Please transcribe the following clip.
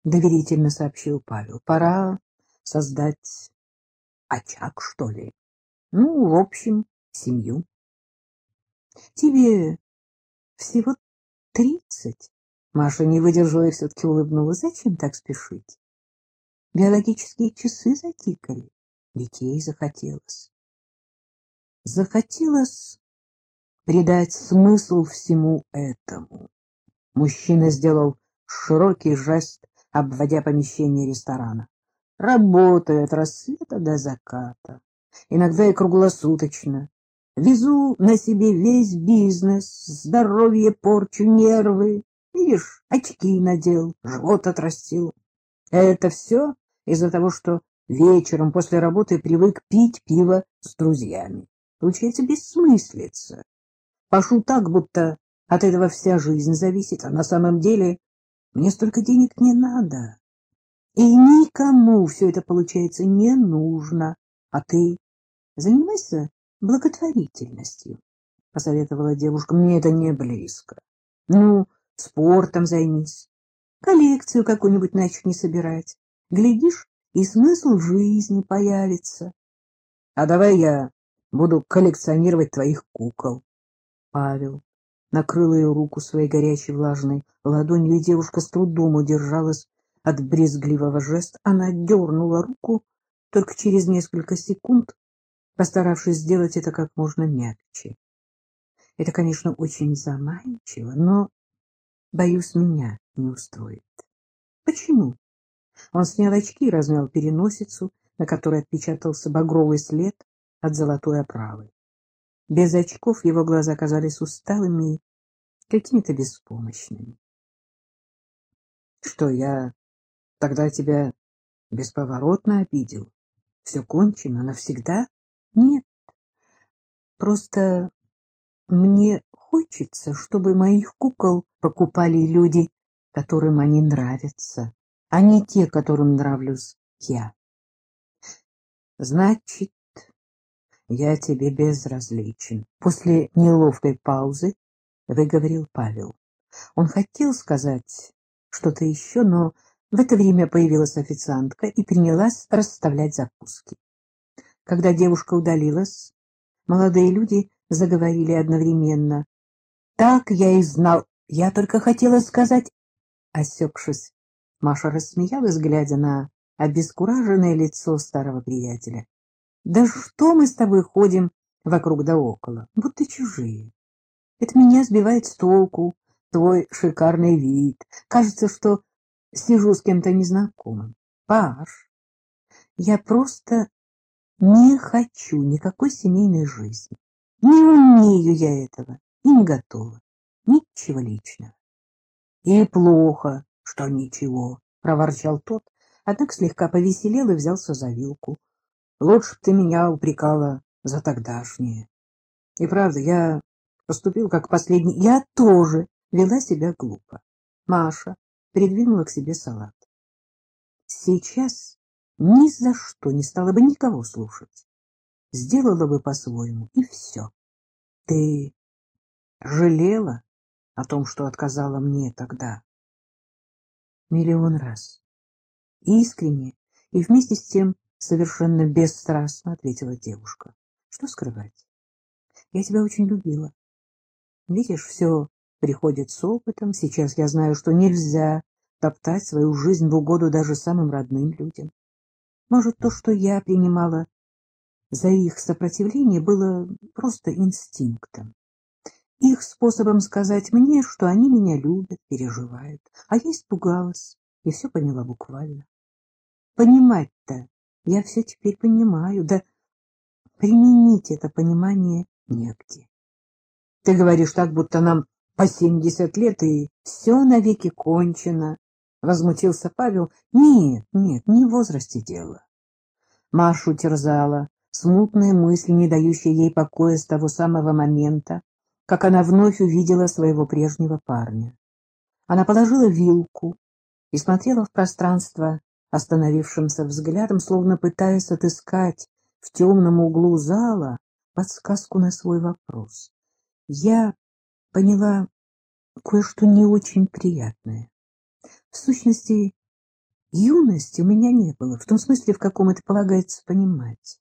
— доверительно сообщил Павел. — Пора создать очаг, что ли. Ну, в общем, семью. — Тебе всего тридцать. Маша, не выдержала, все-таки улыбнулась. Зачем так спешить? Биологические часы затикали. Детей захотелось. Захотелось придать смысл всему этому. Мужчина сделал широкий жест обводя помещение ресторана. Работаю от рассвета до заката, иногда и круглосуточно. Везу на себе весь бизнес, здоровье порчу, нервы. Видишь, очки надел, живот отрастил. Это все из-за того, что вечером после работы привык пить пиво с друзьями. Получается бессмыслица. Пошу так, будто от этого вся жизнь зависит, а на самом деле мне столько денег не надо. И никому все это, получается, не нужно. А ты занимайся благотворительностью, — посоветовала девушка. Мне это не близко. Ну, спортом займись. Коллекцию какую-нибудь начни собирать. Глядишь, и смысл жизни появится. А давай я буду коллекционировать твоих кукол. Павел накрыла ее руку своей горячей влажной ладонью, и девушка с трудом удержалась от брезгливого жеста. Она дернула руку только через несколько секунд, постаравшись сделать это как можно мягче. Это, конечно, очень заманчиво, но, боюсь, меня не устроит. Почему? Он снял очки и размял переносицу, на которой отпечатался багровый след от золотой оправы. Без очков его глаза казались усталыми и какими-то беспомощными. — Что, я тогда тебя бесповоротно обидел? Все кончено навсегда? Нет. Просто мне хочется, чтобы моих кукол покупали люди, которым они нравятся, а не те, которым нравлюсь я. Значит, я тебе безразличен. После неловкой паузы выговорил Павел. Он хотел сказать что-то еще, но в это время появилась официантка и принялась расставлять закуски. Когда девушка удалилась, молодые люди заговорили одновременно. «Так я и знал. Я только хотела сказать...» Осекшись, Маша рассмеялась, глядя на обескураженное лицо старого приятеля. Да что мы с тобой ходим вокруг да около, будто чужие. Это меня сбивает с толку, твой шикарный вид. Кажется, что сижу с кем-то незнакомым. Паш, я просто не хочу никакой семейной жизни. Не умею я этого и не готова. Ничего личного. И плохо, что ничего, проворчал тот, однако слегка повеселел и взялся за вилку. Лучше б ты меня упрекала за тогдашнее. И правда, я поступил как последний. Я тоже вела себя глупо. Маша придвинула к себе салат. Сейчас ни за что не стала бы никого слушать. Сделала бы по-своему, и все. Ты жалела о том, что отказала мне тогда? Миллион раз. Искренне и вместе с тем Совершенно бесстрастно ответила девушка. Что скрывать? Я тебя очень любила. Видишь, все приходит с опытом. Сейчас я знаю, что нельзя топтать свою жизнь в угоду даже самым родным людям. Может, то, что я принимала за их сопротивление, было просто инстинктом. Их способом сказать мне, что они меня любят, переживают. А я испугалась и все поняла буквально. Понимать-то я все теперь понимаю, да применить это понимание негде. Ты говоришь так, будто нам по семьдесят лет, и все навеки кончено. Возмутился Павел. Нет, нет, не в возрасте дело. Машу терзала смутные мысли, не дающие ей покоя с того самого момента, как она вновь увидела своего прежнего парня. Она положила вилку и смотрела в пространство остановившимся взглядом, словно пытаясь отыскать в темном углу зала подсказку на свой вопрос. Я поняла кое-что не очень приятное. В сущности, Юности у меня не было, в том смысле, в каком это полагается понимать.